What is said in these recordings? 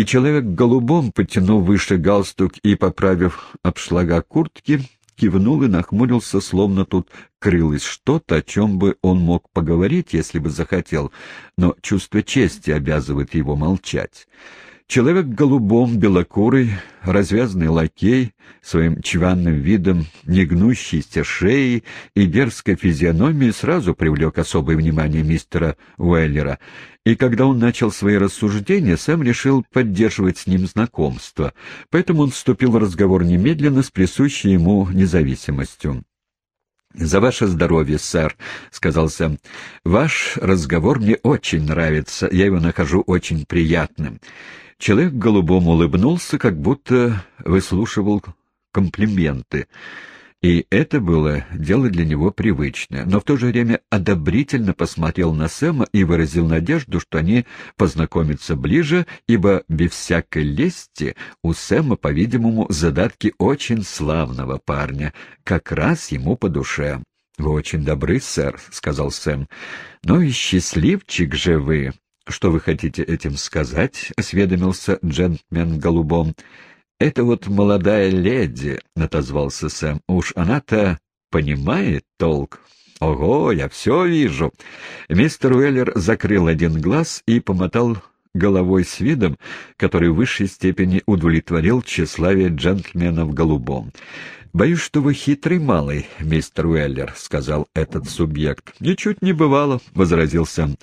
и человек в голубом, потянув выше галстук и поправив обшлага куртки, кивнул и нахмурился, словно тут крылось что-то, о чем бы он мог поговорить, если бы захотел, но чувство чести обязывает его молчать. Человек голубом, белокурый, развязанный лакей, своим чванным видом, негнущейся шеей и дерзкой физиономией сразу привлек особое внимание мистера Уэллера, и когда он начал свои рассуждения, Сэм решил поддерживать с ним знакомство, поэтому он вступил в разговор немедленно с присущей ему независимостью. «За ваше здоровье, сэр», — сказал Сэм. «Ваш разговор мне очень нравится, я его нахожу очень приятным. Человек голубом улыбнулся, как будто выслушивал комплименты. И это было дело для него привычное, но в то же время одобрительно посмотрел на Сэма и выразил надежду, что они познакомятся ближе, ибо без всякой лести у Сэма, по-видимому, задатки очень славного парня, как раз ему по душе. «Вы очень добры, сэр», — сказал Сэм. «Ну и счастливчик же вы. «Что вы хотите этим сказать?» — осведомился джентльмен голубом. «Это вот молодая леди», — отозвался Сэм. «Уж она-то понимает толк». «Ого, я все вижу!» Мистер Уэллер закрыл один глаз и помотал головой с видом, который в высшей степени удовлетворил тщеславие джентльмена в голубом. «Боюсь, что вы хитрый малый, мистер Уэллер», — сказал этот субъект. «Ничуть не бывало», — возразил Сэм.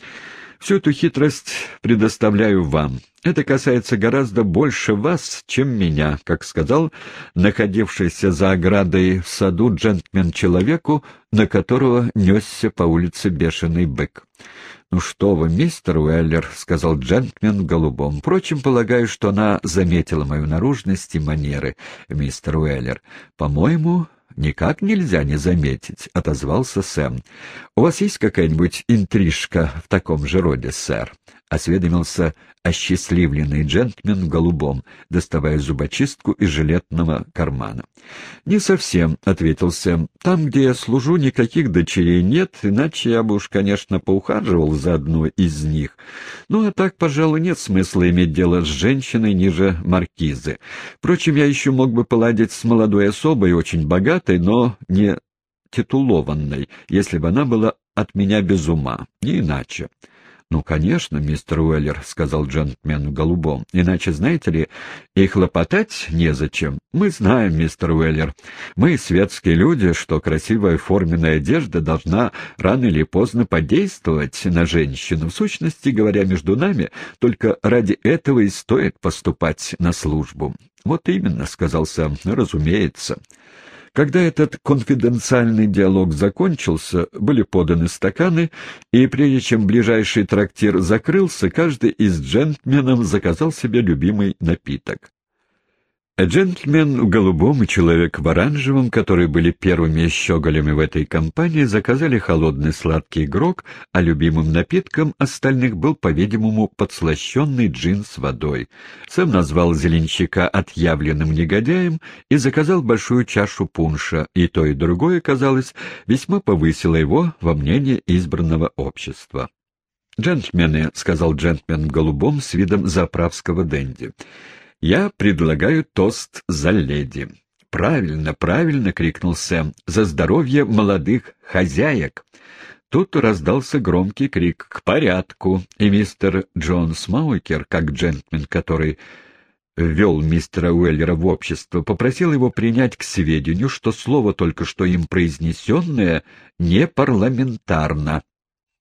Всю эту хитрость предоставляю вам. Это касается гораздо больше вас, чем меня, как сказал находившийся за оградой в саду джентльмен человеку, на которого несся по улице бешеный бык. «Ну что вы, мистер Уэллер», — сказал джентльмен голубом. «Впрочем, полагаю, что она заметила мою наружность и манеры, мистер Уэллер. По-моему, никак нельзя не заметить», — отозвался Сэм. «У вас есть какая-нибудь интрижка в таком же роде, сэр?» — осведомился осчастливленный джентльмен в голубом, доставая зубочистку из жилетного кармана. «Не совсем», — ответил Сэм. «Там, где я служу, никаких дочерей нет, иначе я бы уж, конечно, поухаживал за одной из них. Ну, а так, пожалуй, нет смысла иметь дело с женщиной ниже маркизы. Впрочем, я еще мог бы поладить с молодой особой, очень богатой, но не титулованной, если бы она была от меня без ума, не иначе». «Ну, конечно, мистер Уэллер», — сказал джентльмен в голубом. «Иначе, знаете ли, и хлопотать незачем. Мы знаем, мистер Уэллер, мы, светские люди, что красивая форменная одежда должна рано или поздно подействовать на женщину. В сущности говоря, между нами, только ради этого и стоит поступать на службу». «Вот именно», — сказал Сэм, — «разумеется». Когда этот конфиденциальный диалог закончился, были поданы стаканы, и прежде чем ближайший трактир закрылся, каждый из джентльменов заказал себе любимый напиток. Джентльмен в голубом и человек в оранжевом, которые были первыми щеголями в этой компании, заказали холодный сладкий грог, а любимым напитком остальных был, по-видимому, подслащенный джин с водой. Сэм назвал зеленщика отъявленным негодяем и заказал большую чашу пунша, и то и другое, казалось, весьма повысило его во мнение избранного общества. «Джентльмены», — сказал джентльмен в голубом с видом заправского денди, — «Я предлагаю тост за леди». «Правильно, правильно!» — крикнул Сэм. «За здоровье молодых хозяек!» Тут раздался громкий крик «К порядку!» И мистер Джон Смаукер, как джентльмен, который ввел мистера Уэллера в общество, попросил его принять к сведению, что слово, только что им произнесенное, не парламентарно.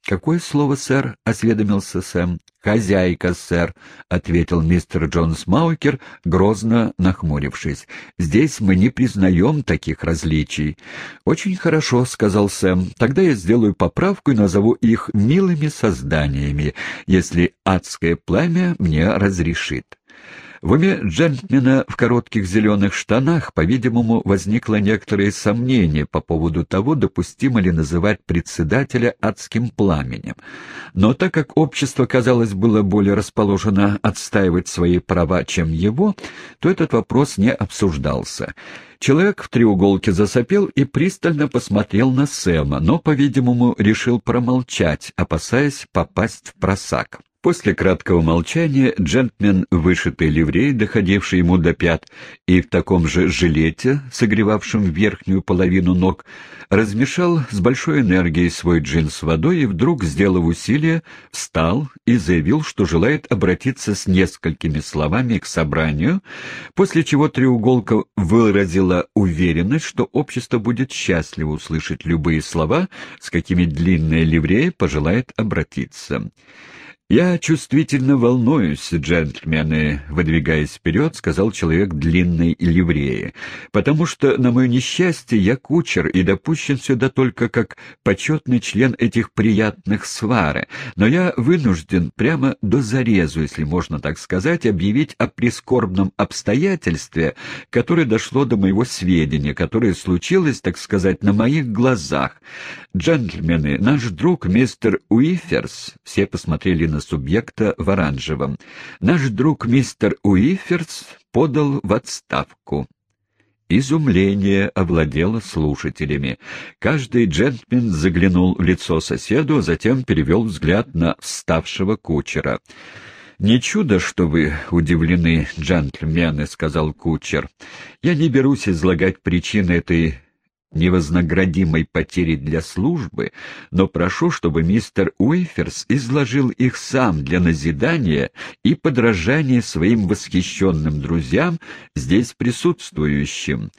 «Какое слово, сэр?» — осведомился Сэм. «Хозяйка, сэр», — ответил мистер Джонс Маукер, грозно нахмурившись. «Здесь мы не признаем таких различий». «Очень хорошо», — сказал Сэм. «Тогда я сделаю поправку и назову их милыми созданиями, если адское пламя мне разрешит». В уме джентльмена в коротких зеленых штанах, по-видимому, возникло некоторое сомнение по поводу того, допустимо ли называть председателя адским пламенем. Но так как общество, казалось, было более расположено отстаивать свои права, чем его, то этот вопрос не обсуждался. Человек в треуголке засопел и пристально посмотрел на Сэма, но, по-видимому, решил промолчать, опасаясь попасть в просак. После краткого молчания джентльмен, вышитый ливрей, доходивший ему до пят, и в таком же жилете, согревавшем верхнюю половину ног, размешал с большой энергией свой джин с водой и вдруг, сделав усилие, встал и заявил, что желает обратиться с несколькими словами к собранию, после чего треуголка выразила уверенность, что общество будет счастливо услышать любые слова, с какими длинная ливрея пожелает обратиться. «Я чувствительно волнуюсь, джентльмены», — выдвигаясь вперед, сказал человек длинной ливреи, «потому что, на мое несчастье, я кучер и допущен сюда только как почетный член этих приятных свары, но я вынужден прямо до зарезу, если можно так сказать, объявить о прискорбном обстоятельстве, которое дошло до моего сведения, которое случилось, так сказать, на моих глазах. Джентльмены, наш друг мистер Уиферс, все посмотрели на на субъекта в оранжевом. Наш друг мистер Уиферс подал в отставку. Изумление овладело слушателями. Каждый джентльмен заглянул в лицо соседу, а затем перевел взгляд на вставшего кучера. «Не чудо, что вы удивлены, джентльмены», — сказал кучер. «Я не берусь излагать причины этой невознаградимой потери для службы, но прошу, чтобы мистер Уэйферс изложил их сам для назидания и подражания своим восхищенным друзьям, здесь присутствующим.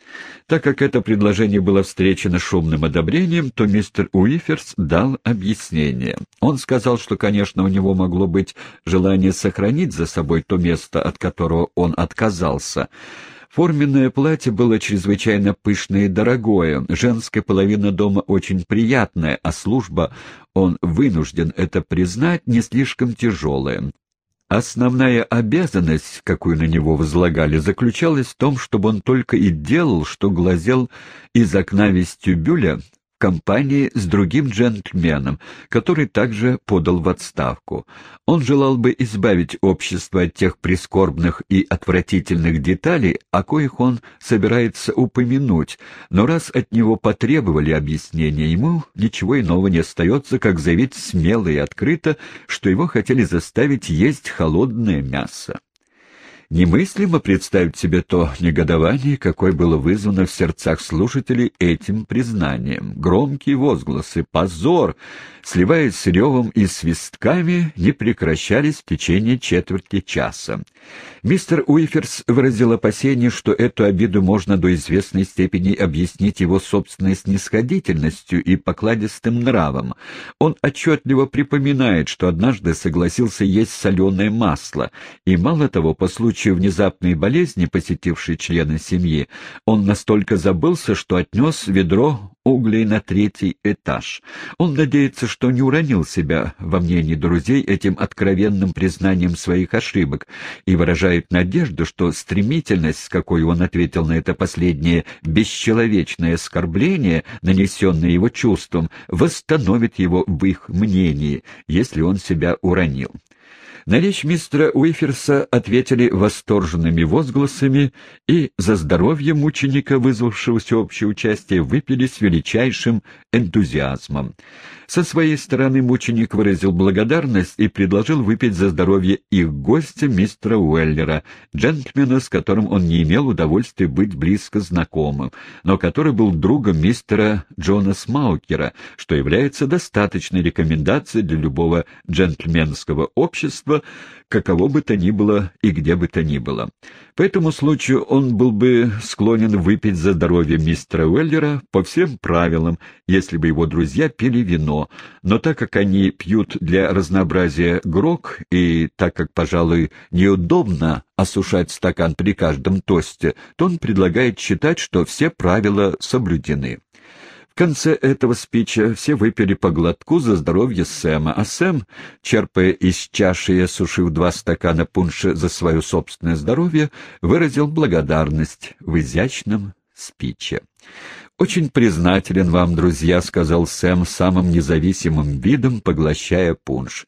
Так как это предложение было встречено шумным одобрением, то мистер Уэйферс дал объяснение. Он сказал, что, конечно, у него могло быть желание сохранить за собой то место, от которого он отказался, Форменное платье было чрезвычайно пышное и дорогое, женская половина дома очень приятная, а служба, он вынужден это признать, не слишком тяжелая. Основная обязанность, какую на него возлагали, заключалась в том, чтобы он только и делал, что глазел из окна вестибюля компании с другим джентльменом, который также подал в отставку. Он желал бы избавить общество от тех прискорбных и отвратительных деталей, о коих он собирается упомянуть, но раз от него потребовали объяснения, ему ничего иного не остается, как заявить смело и открыто, что его хотели заставить есть холодное мясо. Немыслимо представить себе то негодование, какое было вызвано в сердцах слушателей этим признанием. Громкие возгласы «Позор!», сливаясь с ревом и свистками, не прекращались в течение четверти часа. Мистер Уиферс выразил опасение, что эту обиду можно до известной степени объяснить его собственной снисходительностью и покладистым нравом. Он отчетливо припоминает, что однажды согласился есть соленое масло, и, мало того, по случаю случаю внезапной болезни, посетившей члена семьи, он настолько забылся, что отнес ведро углей на третий этаж. Он надеется, что не уронил себя во мнении друзей этим откровенным признанием своих ошибок и выражает надежду, что стремительность, с какой он ответил на это последнее бесчеловечное оскорбление, нанесенное его чувством, восстановит его в их мнении, если он себя уронил. На речь мистера Уиферса ответили восторженными возгласами и за здоровье мученика, вызвавшего всеобщее участие, выпили с величайшим энтузиазмом. Со своей стороны мученик выразил благодарность и предложил выпить за здоровье их гостя мистера Уэллера, джентльмена, с которым он не имел удовольствия быть близко знакомым, но который был другом мистера Джона Смаукера, что является достаточной рекомендацией для любого джентльменского общества, каково бы то ни было и где бы то ни было. По этому случаю он был бы склонен выпить за здоровье мистера Уэллера по всем правилам, если бы его друзья пили вино, но так как они пьют для разнообразия грок, и так как, пожалуй, неудобно осушать стакан при каждом тосте, то он предлагает считать, что все правила соблюдены конце этого спича все выпили по глотку за здоровье Сэма, а Сэм, черпая из чаши и осушив два стакана пунша за свое собственное здоровье, выразил благодарность в изящном спиче. «Очень признателен вам, друзья», — сказал Сэм самым независимым видом, поглощая пунш.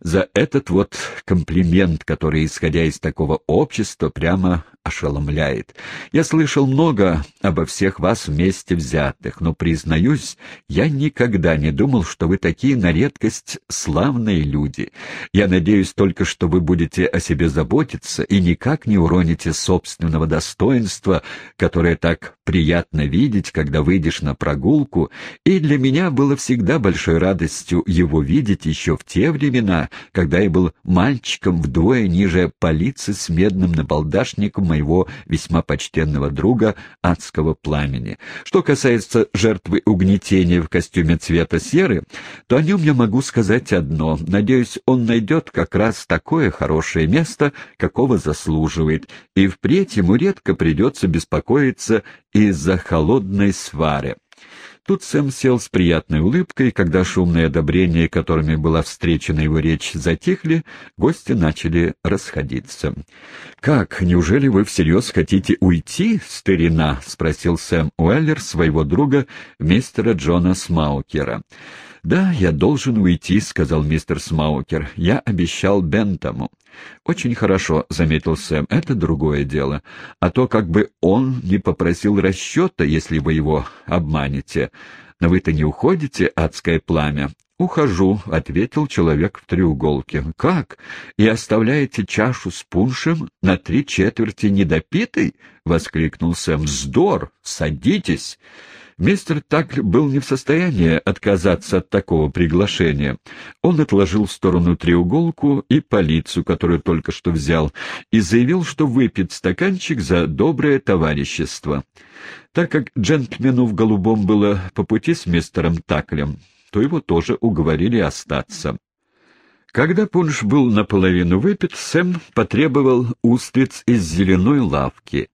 «За этот вот комплимент, который, исходя из такого общества, прямо ошеломляет. Я слышал много обо всех вас вместе взятых, но, признаюсь, я никогда не думал, что вы такие на редкость славные люди. Я надеюсь только, что вы будете о себе заботиться и никак не уроните собственного достоинства, которое так приятно видеть, когда выйдешь на прогулку, и для меня было всегда большой радостью его видеть еще в те времена, когда я был мальчиком вдвое ниже полиции с медным набалдашником моего весьма почтенного друга адского пламени. Что касается жертвы угнетения в костюме цвета серы, то о нем я могу сказать одно. Надеюсь, он найдет как раз такое хорошее место, какого заслуживает, и впредь ему редко придется беспокоиться из-за холодной свары. Тут Сэм сел с приятной улыбкой, когда шумные одобрения, которыми была встречена его речь, затихли, гости начали расходиться. «Как, неужели вы всерьез хотите уйти, старина?» — спросил Сэм Уэллер своего друга, мистера Джона Смаукера. «Да, я должен уйти», — сказал мистер Смаукер. «Я обещал Бентому». «Очень хорошо», — заметил Сэм, — «это другое дело. А то как бы он не попросил расчета, если вы его обманете. Но вы-то не уходите, адское пламя?» «Ухожу», — ответил человек в треуголке. «Как? И оставляете чашу с пуншем на три четверти недопитой?» — воскликнул Сэм. «Вздор! Садитесь!» Мистер Так был не в состоянии отказаться от такого приглашения. Он отложил в сторону треуголку и полицию, которую только что взял, и заявил, что выпьет стаканчик за доброе товарищество. Так как джентльмену в голубом было по пути с мистером Таклем, то его тоже уговорили остаться. Когда пунш был наполовину выпит, Сэм потребовал устриц из зеленой лавки,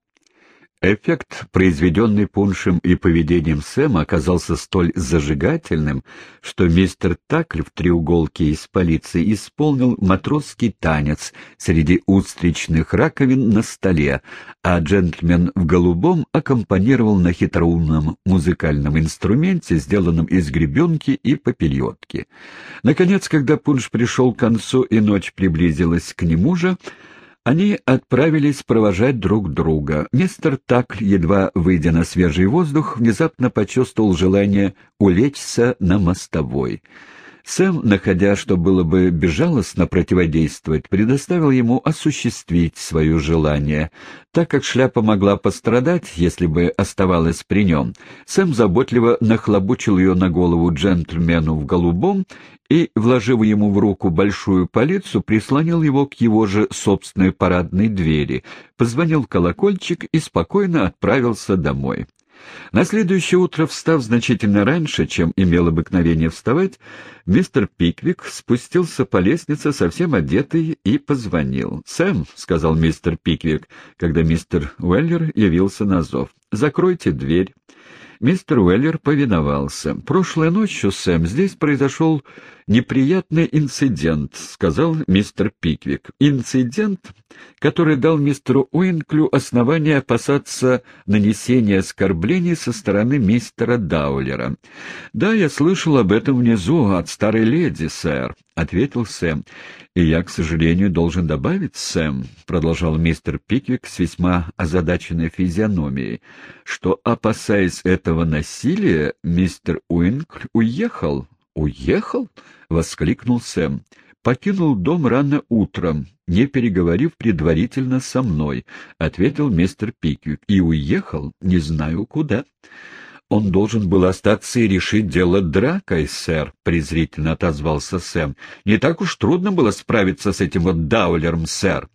Эффект, произведенный пуншем и поведением Сэма, оказался столь зажигательным, что мистер Такль в треуголке из полиции исполнил матросский танец среди устричных раковин на столе, а джентльмен в голубом аккомпанировал на хитроумном музыкальном инструменте, сделанном из гребенки и попельотки. Наконец, когда пунш пришел к концу и ночь приблизилась к нему же, они отправились провожать друг друга. Мистер Так, едва выйдя на свежий воздух, внезапно почувствовал желание улечься на мостовой. Сэм, находя, что было бы безжалостно противодействовать, предоставил ему осуществить свое желание. Так как шляпа могла пострадать, если бы оставалась при нем, Сэм заботливо нахлобучил ее на голову джентльмену в голубом и, вложив ему в руку большую полицу, прислонил его к его же собственной парадной двери, позвонил колокольчик и спокойно отправился домой. На следующее утро, встав значительно раньше, чем имел обыкновение вставать, мистер Пиквик спустился по лестнице совсем одетый и позвонил. «Сэм», — сказал мистер Пиквик, когда мистер Уэллер явился на зов, — «закройте дверь». Мистер Уэллер повиновался. «Прошлой ночью, Сэм, здесь произошел неприятный инцидент», — сказал мистер Пиквик. «Инцидент, который дал мистеру Уинклю основание опасаться нанесения оскорблений со стороны мистера Даулера. «Да, я слышал об этом внизу от старой леди, сэр», — ответил Сэм. «И я, к сожалению, должен добавить, Сэм», — продолжал мистер Пиквик с весьма озадаченной физиономией, «что, опасаясь этого насилия, мистер Уинкль уехал». «Уехал?» — воскликнул Сэм покинул дом рано утром, не переговорив предварительно со мной, — ответил мистер Пиквик, — и уехал, не знаю куда. «Он должен был остаться и решить дело дракой, сэр», — презрительно отозвался Сэм. «Не так уж трудно было справиться с этим вот Даулером, сэр».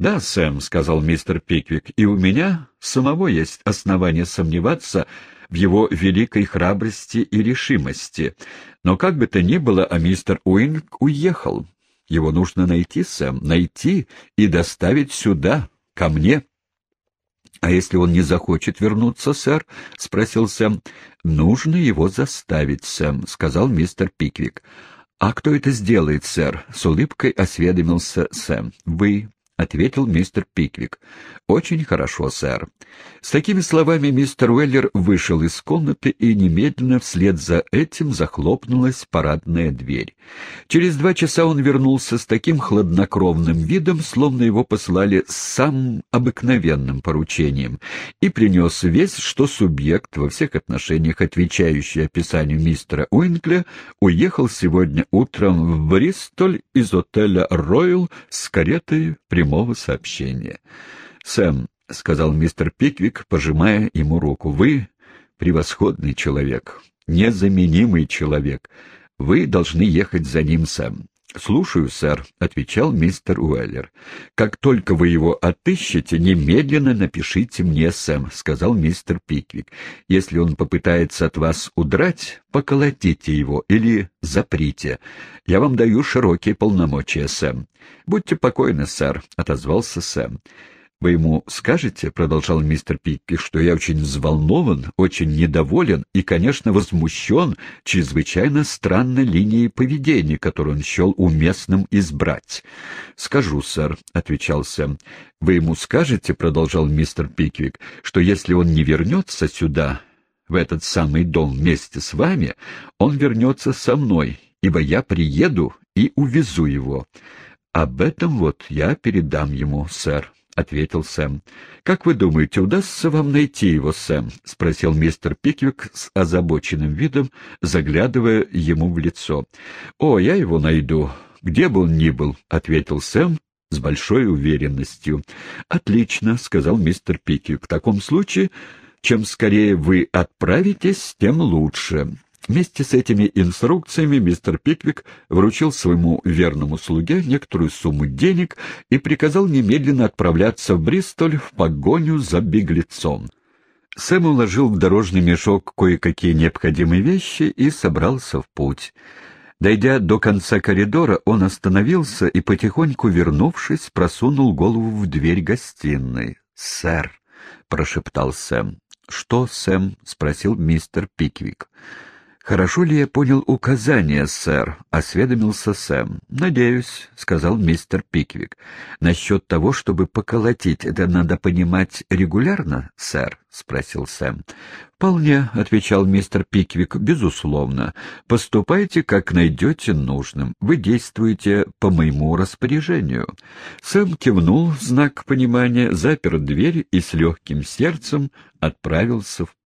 «Да, Сэм», — сказал мистер Пиквик, — «и у меня самого есть основания сомневаться в его великой храбрости и решимости. Но как бы то ни было, а мистер Уинг уехал. Его нужно найти, Сэм, найти и доставить сюда, ко мне». «А если он не захочет вернуться, сэр?» — спросил Сэм. «Нужно его заставить, Сэм», — сказал мистер Пиквик. «А кто это сделает, сэр?» — с улыбкой осведомился Сэм. «Вы», — ответил мистер Пиквик. «Очень хорошо, сэр». С такими словами мистер Уэллер вышел из комнаты, и немедленно вслед за этим захлопнулась парадная дверь. Через два часа он вернулся с таким хладнокровным видом, словно его послали с самым обыкновенным поручением, и принес весть, что субъект, во всех отношениях отвечающий описанию мистера Уинкля, уехал сегодня утром в Бристоль из отеля «Ройл» с каретой прямого сообщения. «Сэм», — сказал мистер Пиквик, пожимая ему руку, — «вы превосходный человек, незаменимый человек. Вы должны ехать за ним, Сэм. «Слушаю, сэр», — отвечал мистер Уэллер. «Как только вы его отыщете, немедленно напишите мне, Сэм», — сказал мистер Пиквик. «Если он попытается от вас удрать, поколотите его или заприте. Я вам даю широкие полномочия, Сэм». «Будьте покойны, сэр», — отозвался Сэм. «Вы ему скажете, — продолжал мистер Пикки, — что я очень взволнован, очень недоволен и, конечно, возмущен чрезвычайно странной линией поведения, которую он счел уместным избрать». «Скажу, сэр», — отвечал Сэм. «Вы ему скажете, — продолжал мистер Пиквик, — что если он не вернется сюда, в этот самый дом вместе с вами, он вернется со мной, ибо я приеду и увезу его. Об этом вот я передам ему, сэр». — ответил Сэм. «Как вы думаете, удастся вам найти его, Сэм?» — спросил мистер Пиквик с озабоченным видом, заглядывая ему в лицо. «О, я его найду, где бы он ни был», — ответил Сэм с большой уверенностью. «Отлично», — сказал мистер Пиквик. «В таком случае, чем скорее вы отправитесь, тем лучше». Вместе с этими инструкциями мистер Пиквик вручил своему верному слуге некоторую сумму денег и приказал немедленно отправляться в Бристоль в погоню за беглецом. Сэм уложил в дорожный мешок кое-какие необходимые вещи и собрался в путь. Дойдя до конца коридора, он остановился и, потихоньку вернувшись, просунул голову в дверь гостиной. «Сэр!» — прошептал Сэм. «Что, Сэм?» — спросил мистер Пиквик. «Хорошо ли я понял указания, сэр?» — осведомился Сэм. «Надеюсь», — сказал мистер Пиквик. «Насчет того, чтобы поколотить, это надо понимать регулярно, сэр?» — спросил Сэм. «Вполне», — отвечал мистер Пиквик, — «безусловно. Поступайте, как найдете нужным. Вы действуете по моему распоряжению». Сэм кивнул в знак понимания, запер дверь и с легким сердцем отправился в